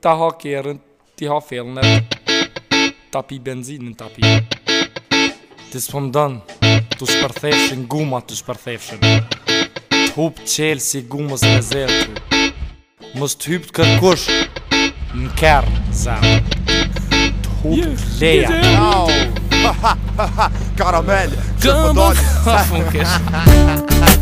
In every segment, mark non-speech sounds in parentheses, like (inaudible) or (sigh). Ta ha kjerën, ti ha felnet Ta pi benzinën, ta pi Tu shpërthefshin guma, tu shpërthefshin T'hup qelë si gumës me zetë Mos t'hyp të kërkush Në kërë, zemë T'hup yes, leja Ha ha ha ha po Ha (laughs) ha (laughs)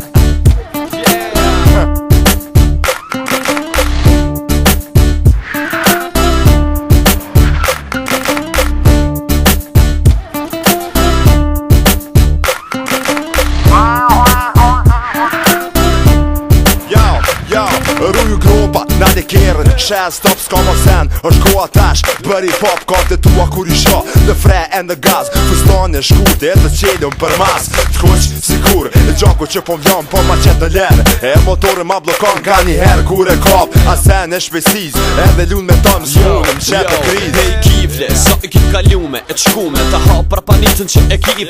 Na të kjerën, shen, stop, s'ka më sen është koha tash, bëri pop, ka të tua kur i shoh Në fre e në gaz, fustan e shkute, të qelion për mas Të koq, sigur, gjaku që po vjam po ma qenë të E motorën ma blokon ka një herë kur e kap A sen e shpesiz edhe lun me tam s'munëm që të kriz Hej kivle, sa i kip kalume e qkume Ta ha pra panitën që e ki i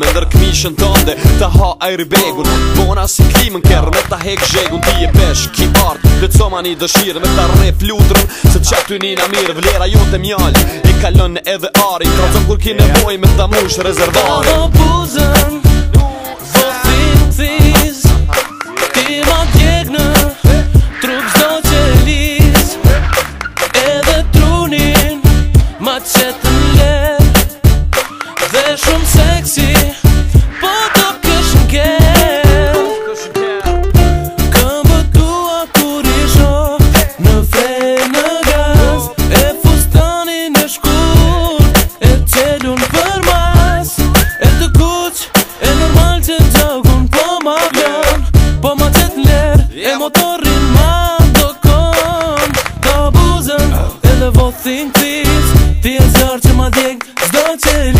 Ndër këmishën tënde ta ha ajri begun Bona si klimën kërë me ta hek zhegun Ti e pesh ki artë dhe coma një dëshirë Me ta rre lutrën se që ty një në mirë Vlera ju të mjallë i kalon edhe ari kur ki nevoj me ta mush Ta do buzën shumë seksi Po të kësh nge Këm bëtua kur isho Në fejnë në gaz E fustanin e shkur E cedun për mas E të kuq E normal që në gjakun Po ma vjan Po ma në ler E motorin ma do kon Ta buzën E dhe votin tis Ti e zërë që ma djek Zdo qeli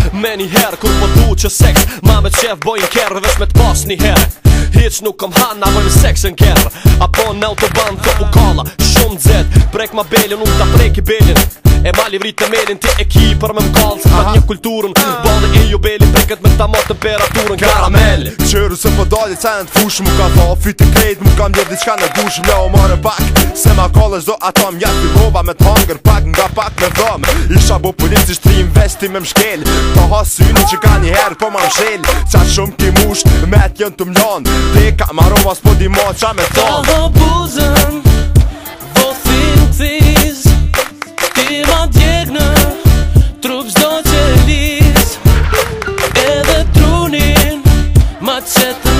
me një herë Kur po du që sex, ma me qef bojnë kërë Vesh me t'pas një herë Hiq nuk kom hana na bojnë sex në kërë Apo në autoban, të bukala, shumë dzet Prek ma belin, unë ta prek i belin E mali vrit të merin të e për me mkall Se një kulturën Bërë e jo beli preket me ta mërë temperaturën Karamell Qërë se për po dalit se në të fush Më ka dha fyt e krejt Më ka mdjev diçka në dush Më leo marë pak Se ma kallë do atom Jatë për me të hangër Pak nga pak me dhëm Isha bo punim si shtri investi me mshkel Ta po ha syni që ka një herë po ma mshel Qa shumë ki mush me t'jën të mlon Te ka marom as po di ma qa me thon buzën What's at the